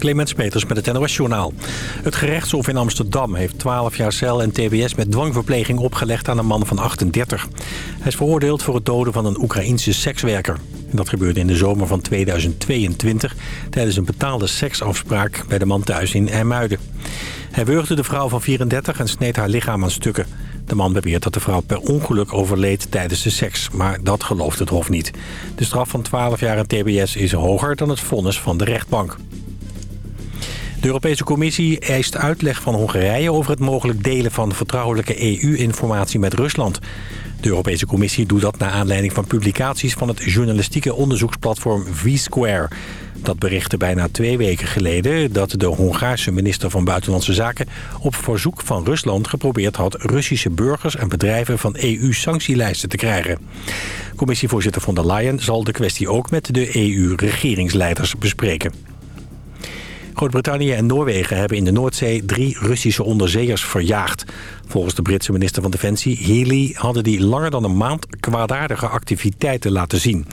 Clemens Peters met het NOS Journaal. Het gerechtshof in Amsterdam heeft 12 jaar cel en tbs met dwangverpleging opgelegd aan een man van 38. Hij is veroordeeld voor het doden van een Oekraïense sekswerker. Dat gebeurde in de zomer van 2022 tijdens een betaalde seksafspraak bij de man thuis in IJmuiden. Hij wurgde de vrouw van 34 en sneed haar lichaam aan stukken. De man beweert dat de vrouw per ongeluk overleed tijdens de seks, maar dat gelooft het Hof niet. De straf van 12 jaar in tbs is hoger dan het vonnis van de rechtbank. De Europese Commissie eist uitleg van Hongarije over het mogelijk delen van vertrouwelijke EU-informatie met Rusland. De Europese Commissie doet dat naar aanleiding van publicaties van het journalistieke onderzoeksplatform V-Square. Dat berichtte bijna twee weken geleden dat de Hongaarse minister van Buitenlandse Zaken op verzoek van Rusland geprobeerd had Russische burgers en bedrijven van EU-sanctielijsten te krijgen. Commissievoorzitter von der Leyen zal de kwestie ook met de EU-regeringsleiders bespreken. Groot-Brittannië en Noorwegen hebben in de Noordzee drie Russische onderzeeërs verjaagd. Volgens de Britse minister van Defensie, Healy, hadden die langer dan een maand kwaadaardige activiteiten laten zien.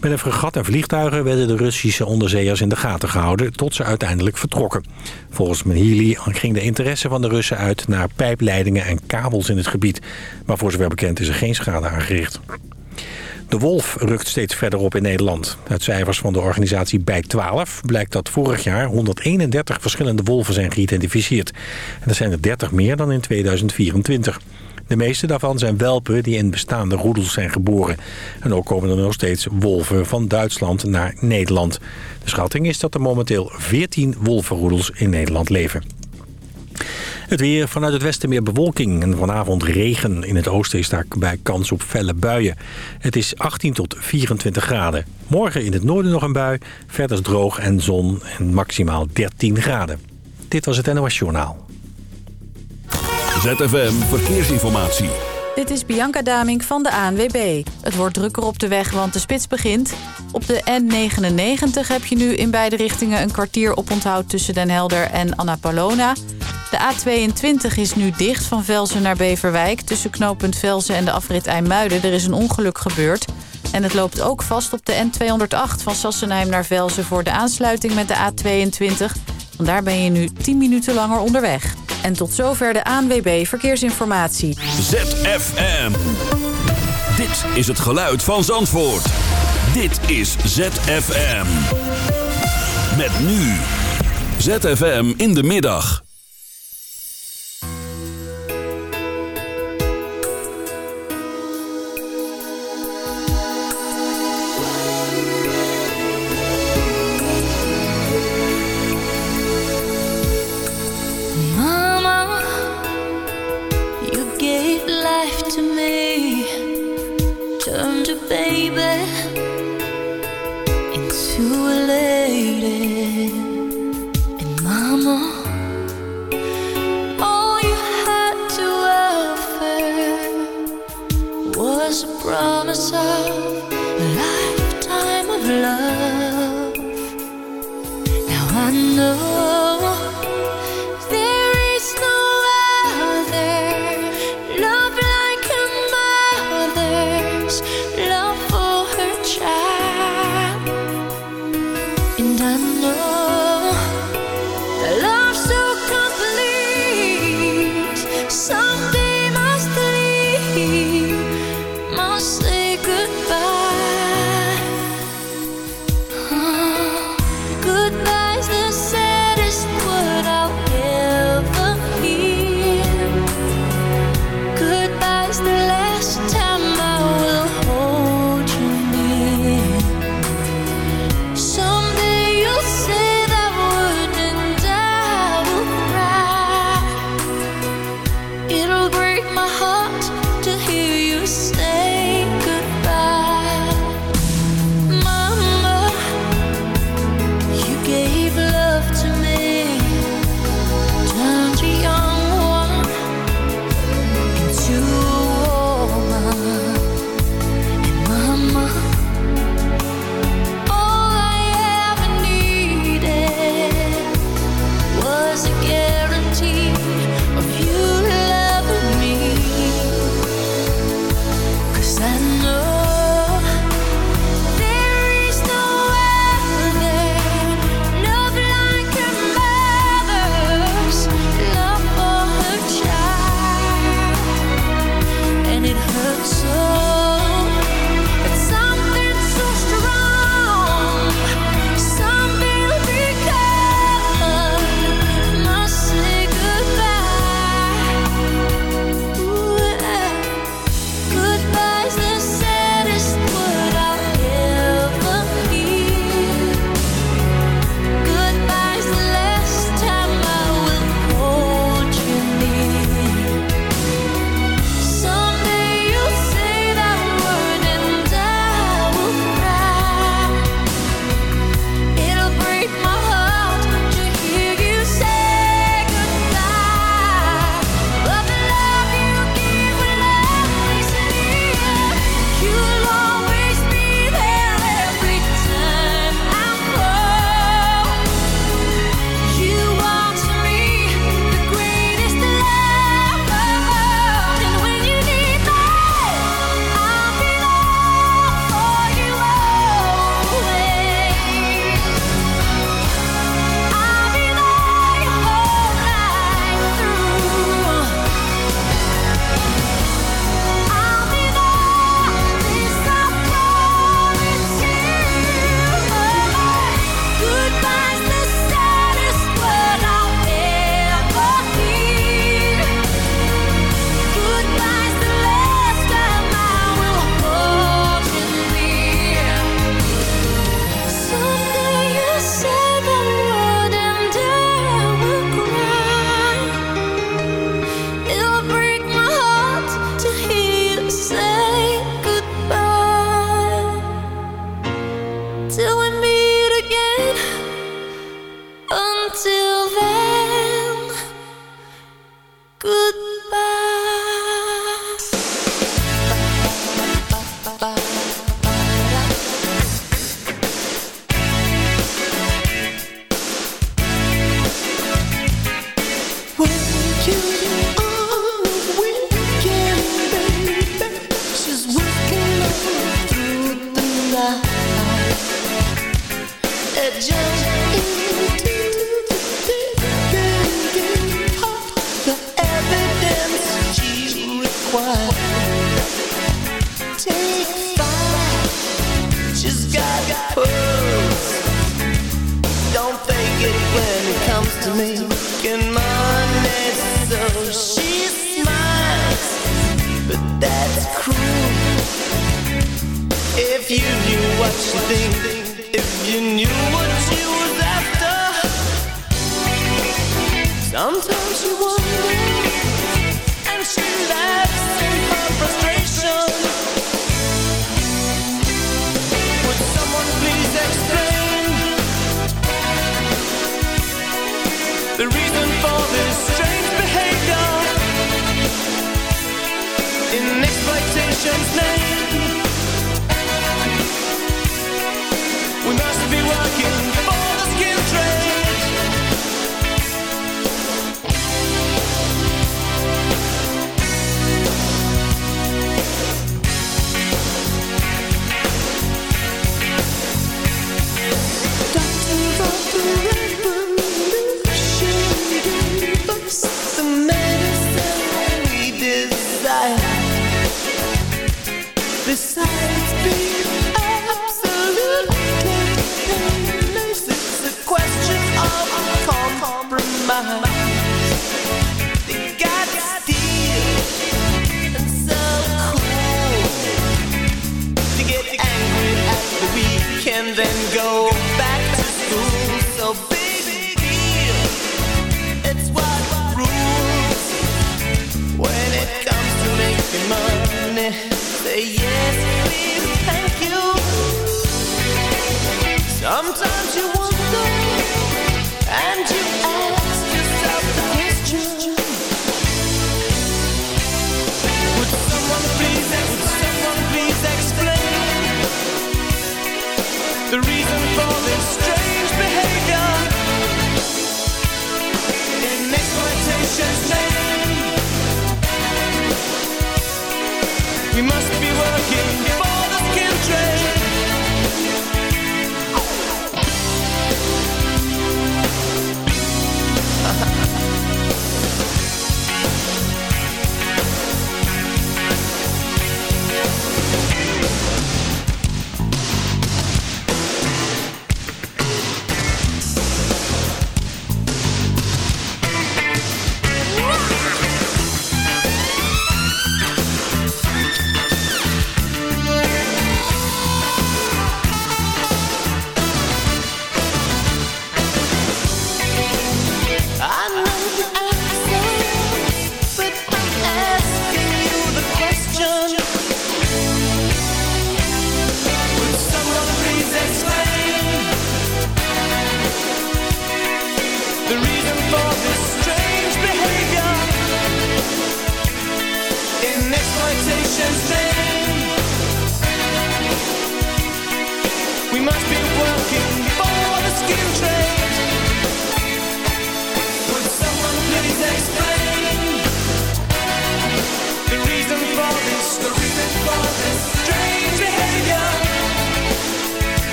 Met een fregat en vliegtuigen werden de Russische onderzeeërs in de gaten gehouden... tot ze uiteindelijk vertrokken. Volgens Healy ging de interesse van de Russen uit naar pijpleidingen en kabels in het gebied. Maar voor zover bekend is er geen schade aangericht. De wolf rukt steeds verder op in Nederland. Uit cijfers van de organisatie Bij 12 blijkt dat vorig jaar 131 verschillende wolven zijn geïdentificeerd. En dat zijn er 30 meer dan in 2024. De meeste daarvan zijn welpen die in bestaande roedels zijn geboren. En ook komen er nog steeds wolven van Duitsland naar Nederland. De schatting is dat er momenteel 14 wolvenroedels in Nederland leven. Het weer vanuit het westen meer bewolking en vanavond regen. In het oosten is daar bij kans op felle buien. Het is 18 tot 24 graden. Morgen in het noorden nog een bui. Verder droog en zon en maximaal 13 graden. Dit was het NOS Journaal. ZFM Verkeersinformatie. Dit is Bianca Damink van de ANWB. Het wordt drukker op de weg, want de spits begint. Op de N99 heb je nu in beide richtingen een kwartier oponthoud tussen Den Helder en Annapolona. De A22 is nu dicht van Velzen naar Beverwijk... tussen knooppunt Velzen en de afrit IJmuiden. Er is een ongeluk gebeurd. En het loopt ook vast op de N208 van Sassenheim naar Velzen... voor de aansluiting met de A22. Vandaar ben je nu 10 minuten langer onderweg. En tot zover de ANWB Verkeersinformatie. ZFM. Dit is het geluid van Zandvoort. Dit is ZFM. Met nu. ZFM in de middag.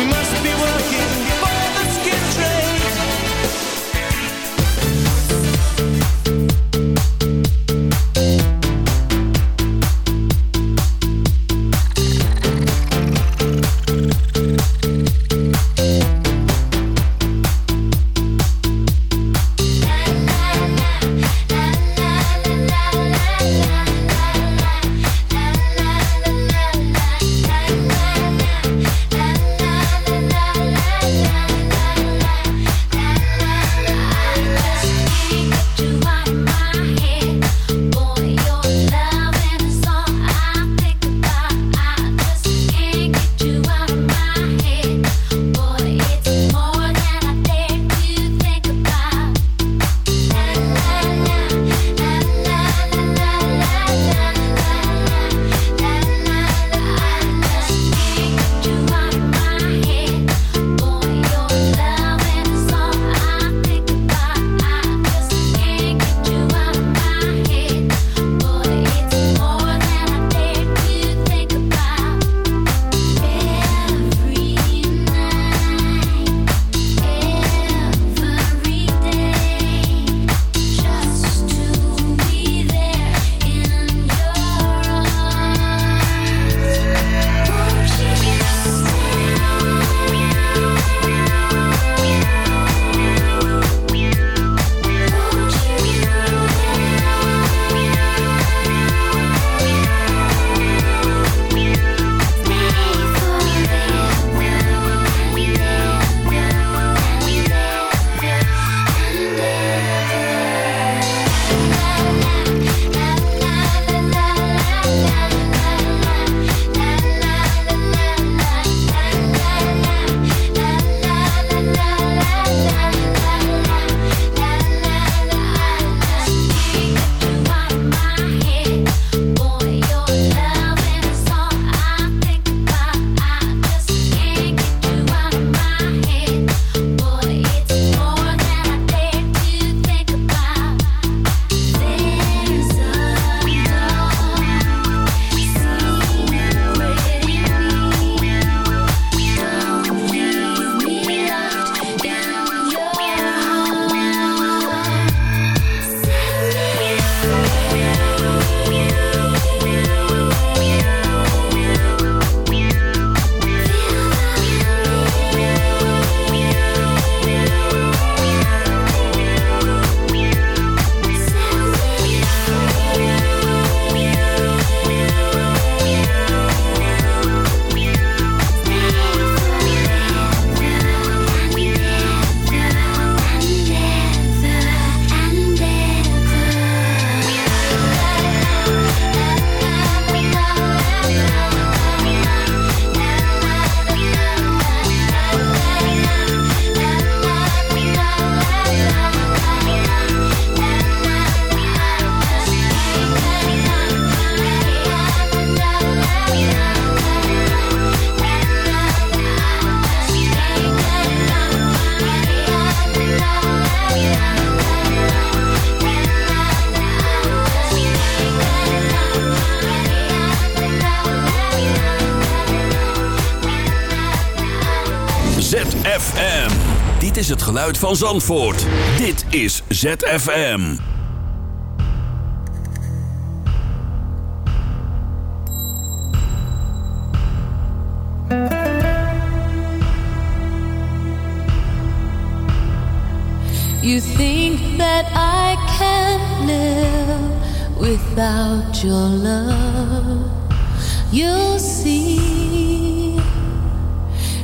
We must ZFM. Dit is het geluid van Zandvoort. Dit is ZFM. You think that I can live without your love. You'll see.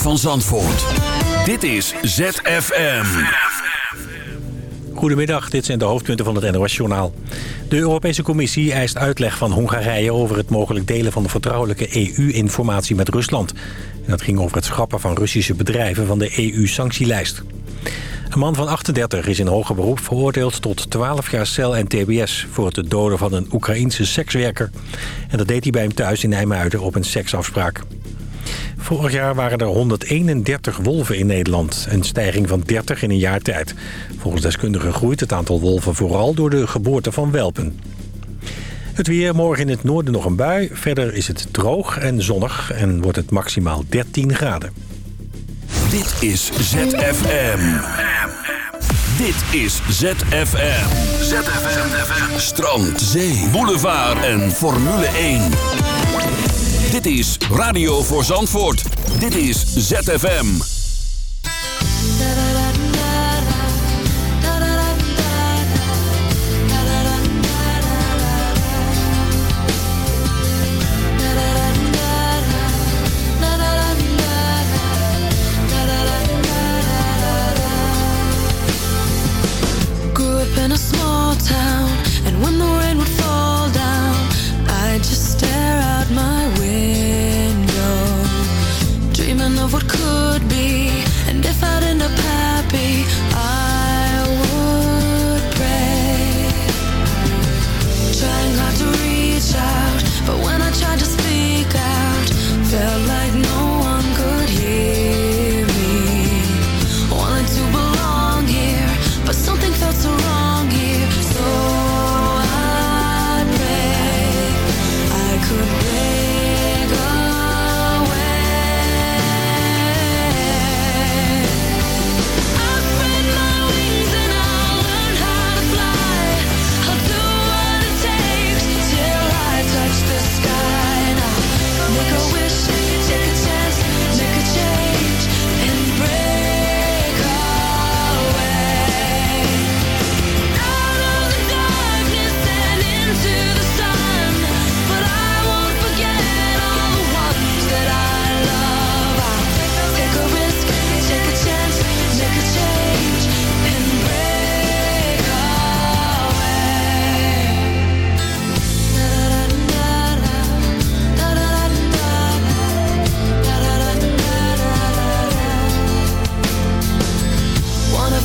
Van Zandvoort. Dit is ZFM. Goedemiddag, dit zijn de hoofdpunten van het NOS-journaal. De Europese Commissie eist uitleg van Hongarije over het mogelijk delen van de vertrouwelijke EU-informatie met Rusland. En dat ging over het schrappen van Russische bedrijven van de EU-sanctielijst. Een man van 38 is in hoger beroep veroordeeld tot 12 jaar cel en tbs... voor het doden van een Oekraïense sekswerker. En dat deed hij bij hem thuis in Nijmuiden op een seksafspraak. Vorig jaar waren er 131 wolven in Nederland. Een stijging van 30 in een jaar tijd. Volgens deskundigen groeit het aantal wolven vooral door de geboorte van welpen. Het weer, morgen in het noorden nog een bui. Verder is het droog en zonnig en wordt het maximaal 13 graden. Dit is ZFM. Dit is ZFM. ZFM. Strand, zee, boulevard en Formule 1. Dit is Radio voor Zandvoort. Dit is ZFM.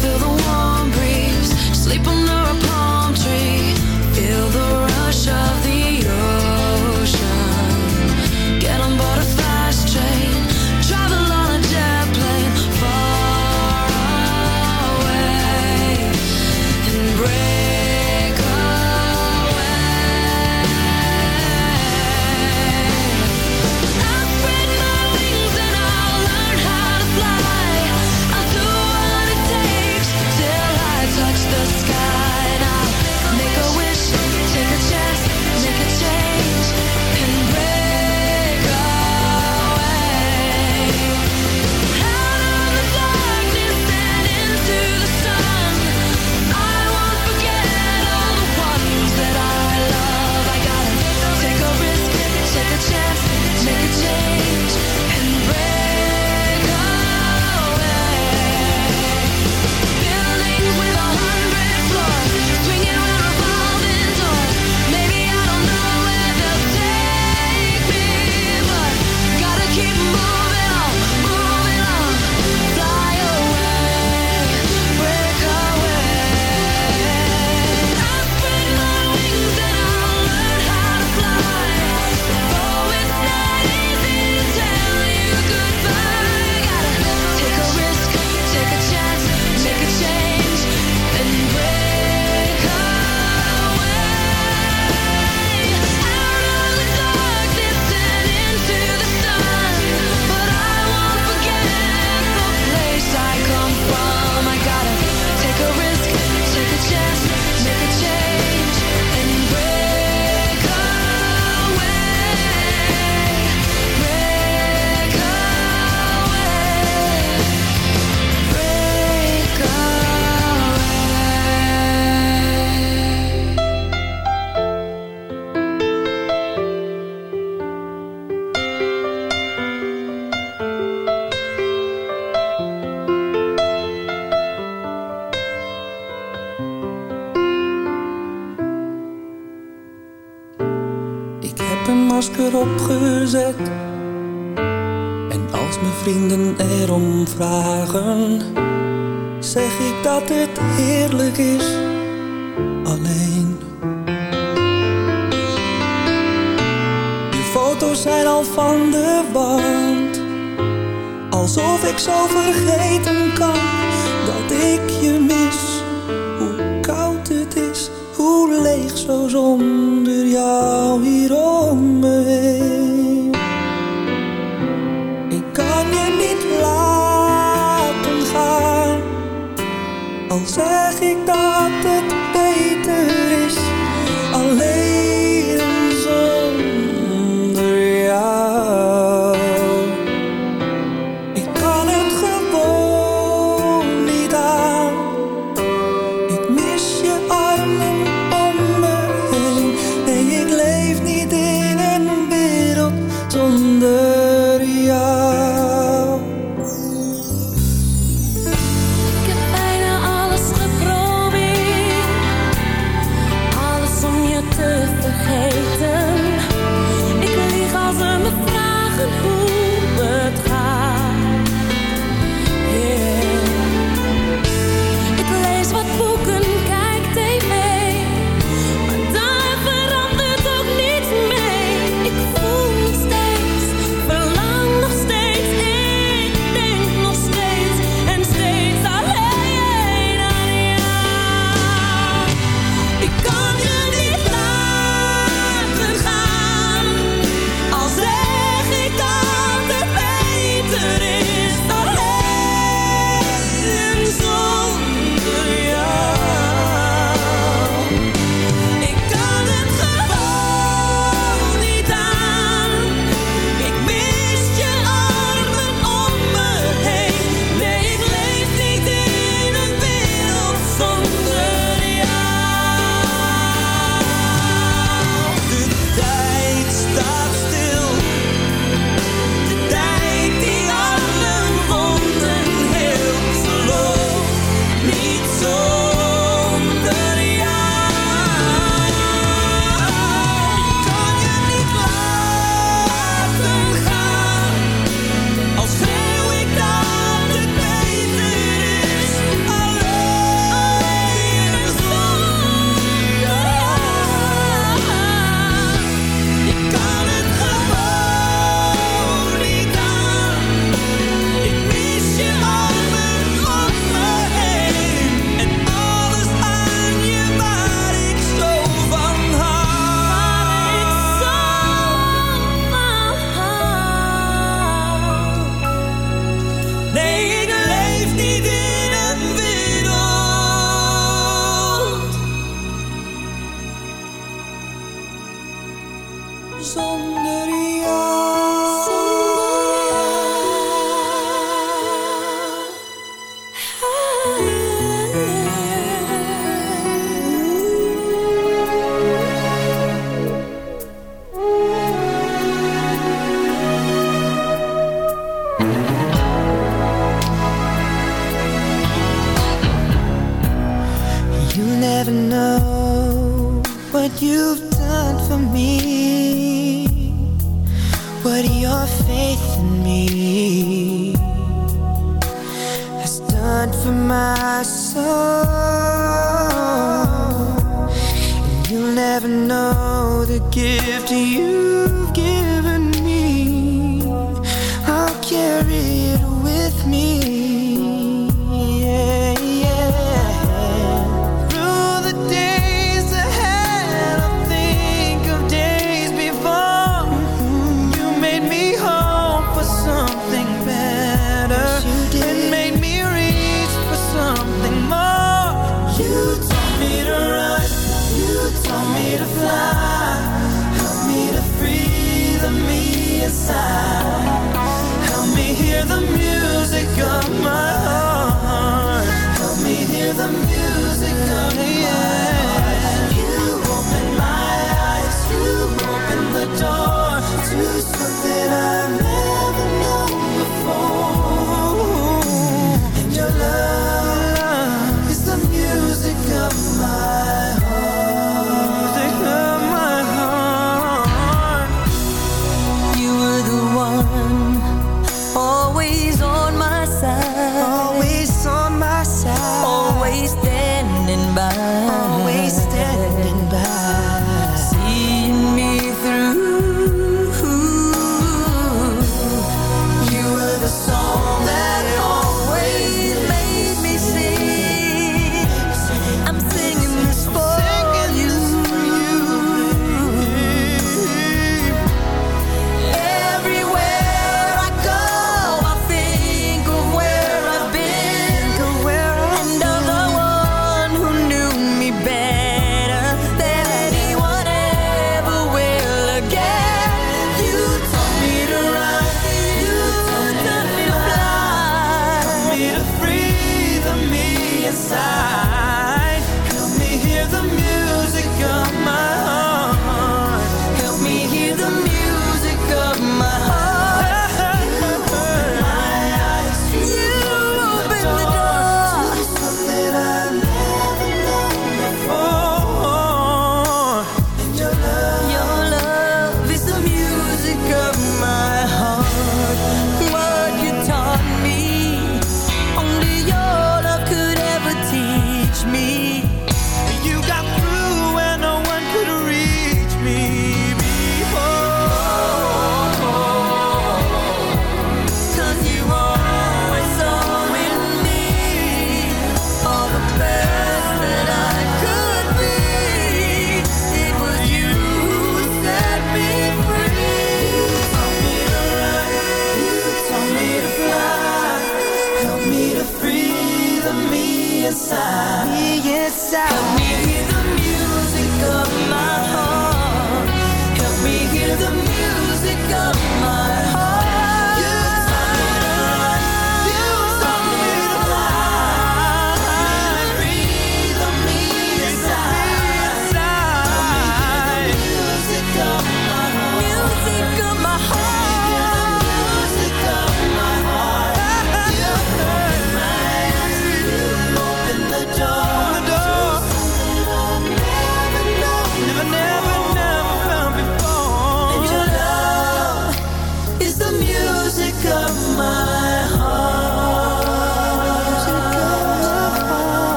Feel the warm breeze, sleep under vragen, zeg ik dat het heerlijk is alleen. Je foto's zijn al van de wand, alsof ik zo vergeten kan wondering always standing by?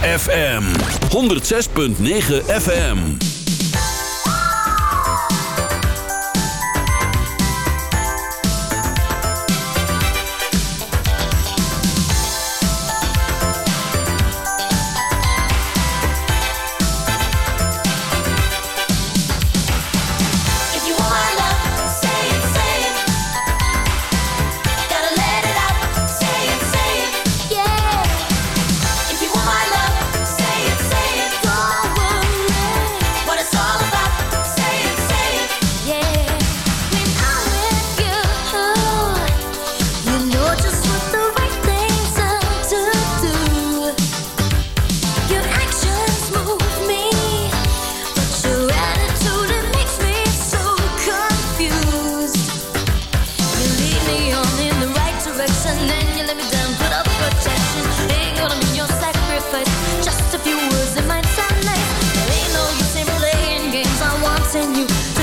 ZFM 106.9 FM. missing you.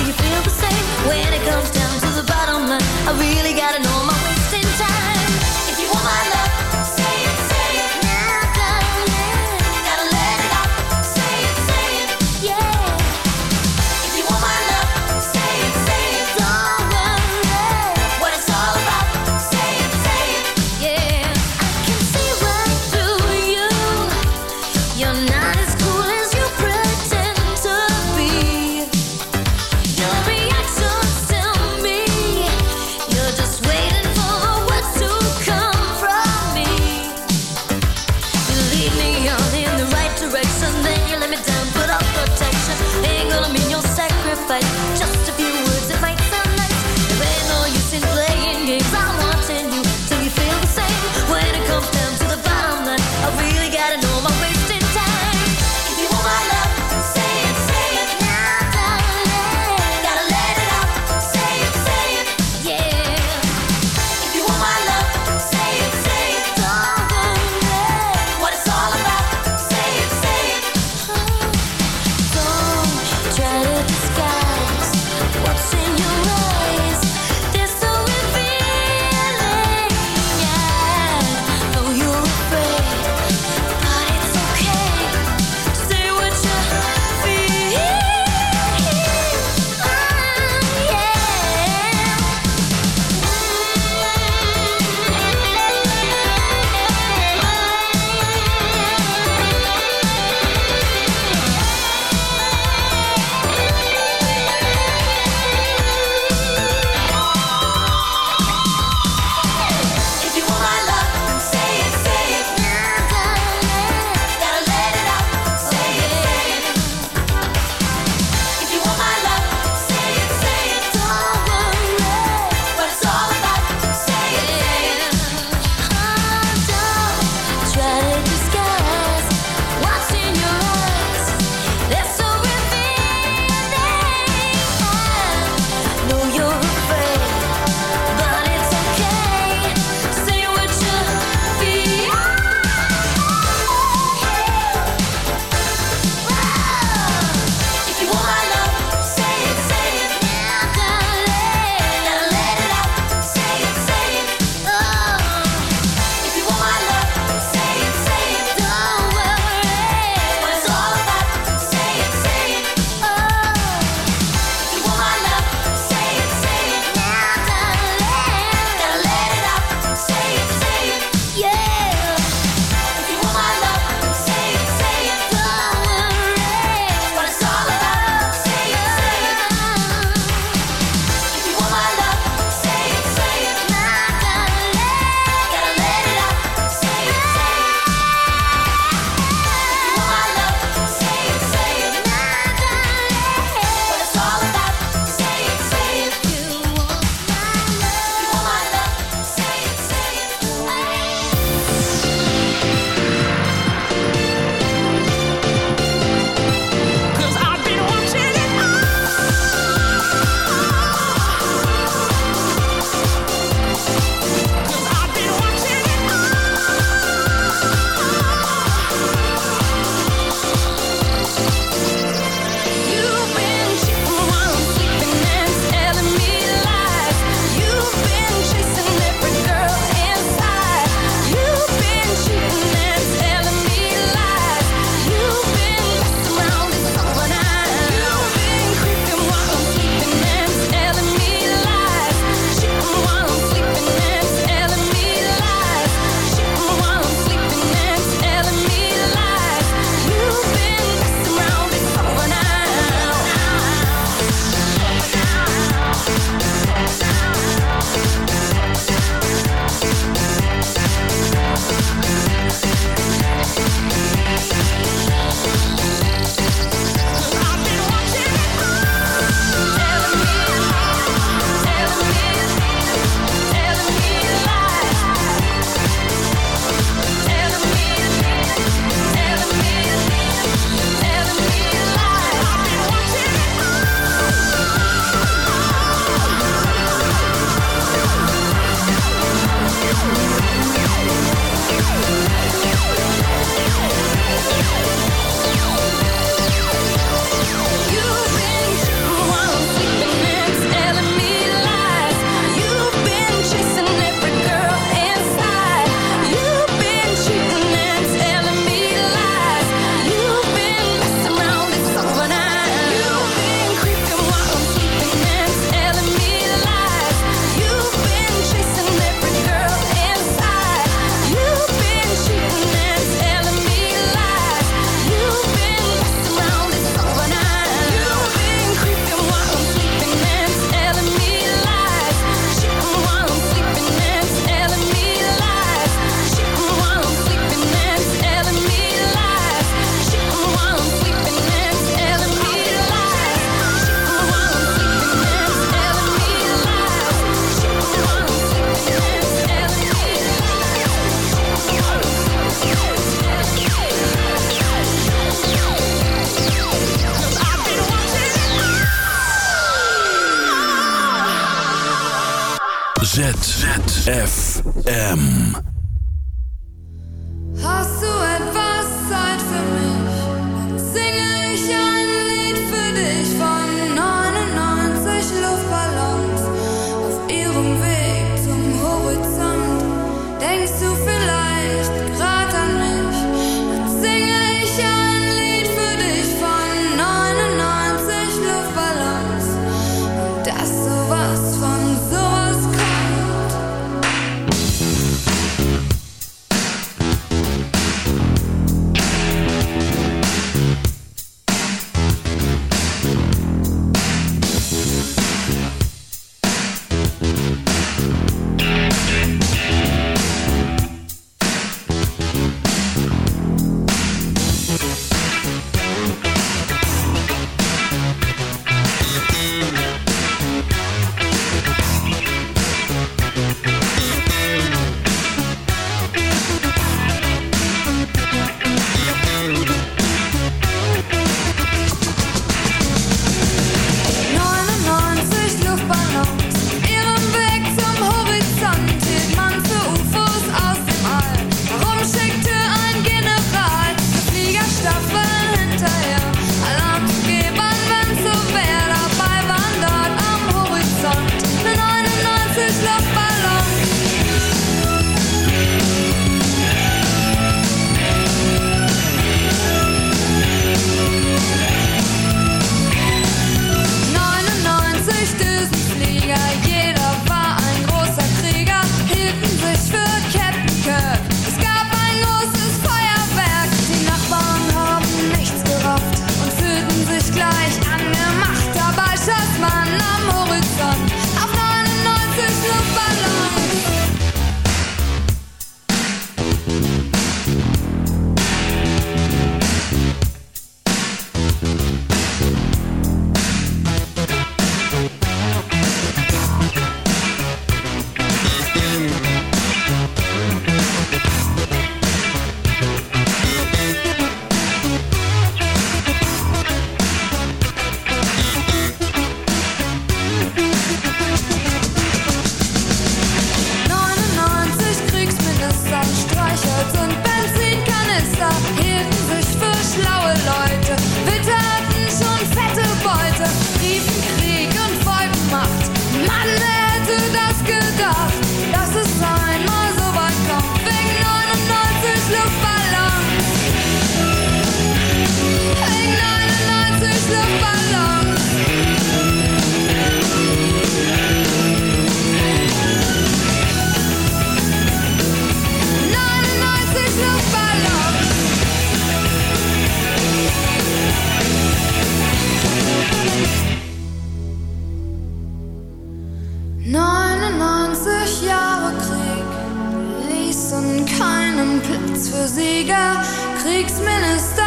Platz für Sieger. Kriegsminister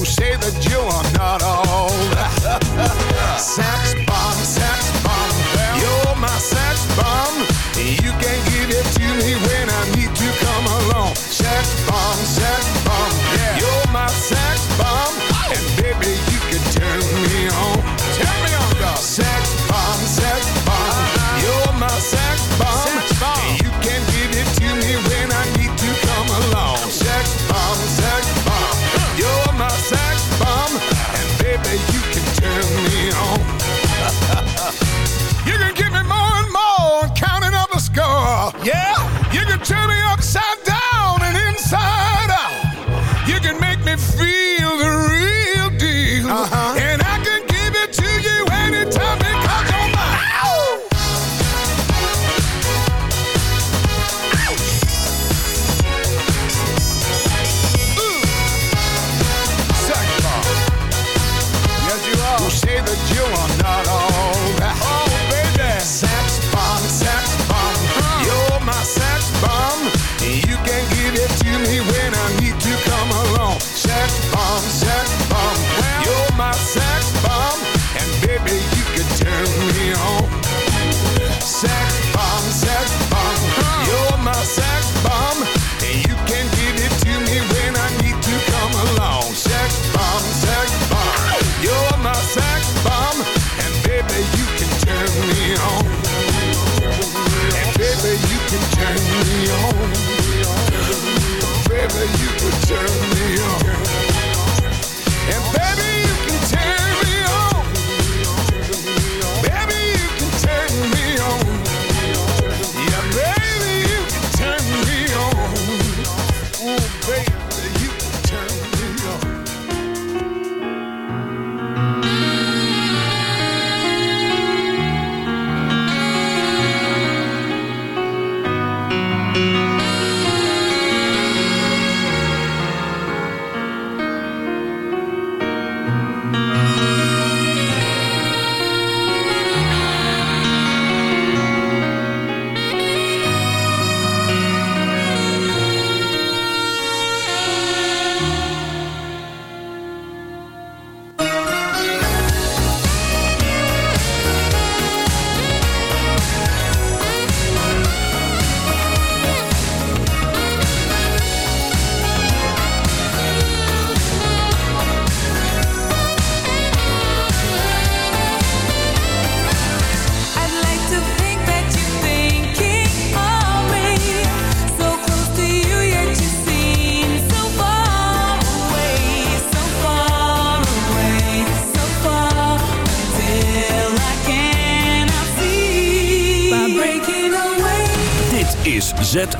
who say that you are not old. sax bomb, sax bomb, you're my sax bomb. You can't give it to me when I need to come along. Sax bomb, sax bomb. turn